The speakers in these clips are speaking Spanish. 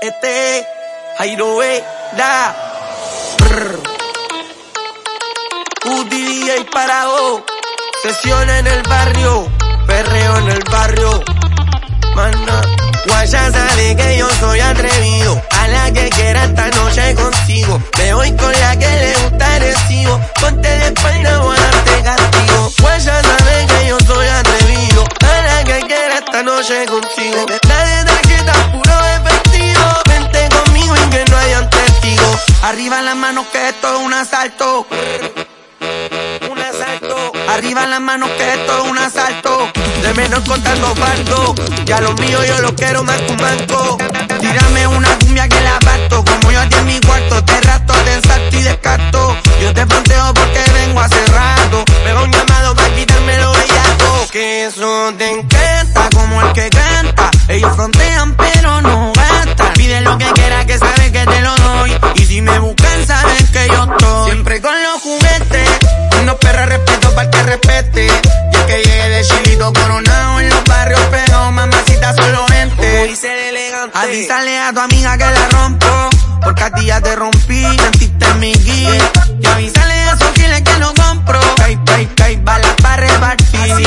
Este es Jairo da. y para vos. Sesión en el barrio. Perreo en el barrio. Mana. Guaya sabe que yo soy atrevido. A la que quiera esta noche consigo. Me voy con la que le gusta el recibo. Ponte de espalda, a darte castigo. Guaya sabe que yo soy atrevido. A la que quiera esta noche consigo. Nadie tarjeta puro efectivo. Arriba las manos que esto es un asalto. Arriba las manos que esto es un asalto. De menos contando falto. Ya lo mío yo lo quiero más que un banco. Tírame una cumbia que la parto. Como yo aquí en mi cuarto, te rato, te ensalto y descarto. Yo te planteo porque vengo hace rato. Pego un llamado para quitarme lo bellaco. Que eso te encanta Avísale a tu amiga que la rompo. Porque a ti ya te rompí, mentiste en mi guía. Y avísale a esos giles que no compro. Cay, cay, cay, balas para repartir.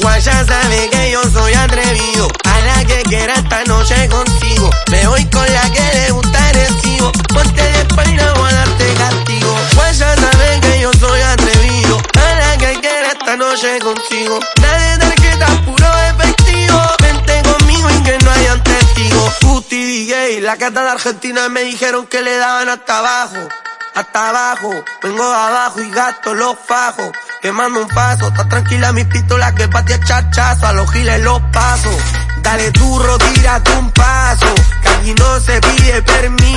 Guaya sabe que yo soy atrevido. A la que quiera esta noche contigo. Me voy con la que le gusta el recibo. Ponte de espalda, voy a darte castigo. Guaya sabe que yo soy atrevido. A la que quiera esta noche contigo. Tarjeta puro La cata de Argentina me dijeron que le daban hasta abajo. Hasta abajo, vengo abajo y gasto los fajos. Quemando un paso, está tranquila mi pistola que patea chachazo. A los giles los pasos. Dale turro, tírate un paso. Que no se pide permiso.